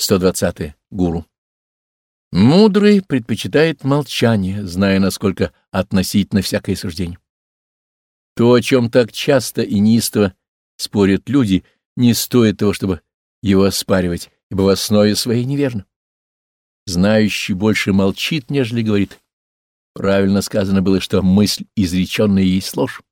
120. -е. Гуру. Мудрый предпочитает молчание, зная, насколько относительно всякое суждение. То, о чем так часто и неистово спорят люди, не стоит того, чтобы его оспаривать, ибо в основе своей неверно. Знающий больше молчит, нежели говорит. Правильно сказано было, что мысль, изреченная, есть ложь.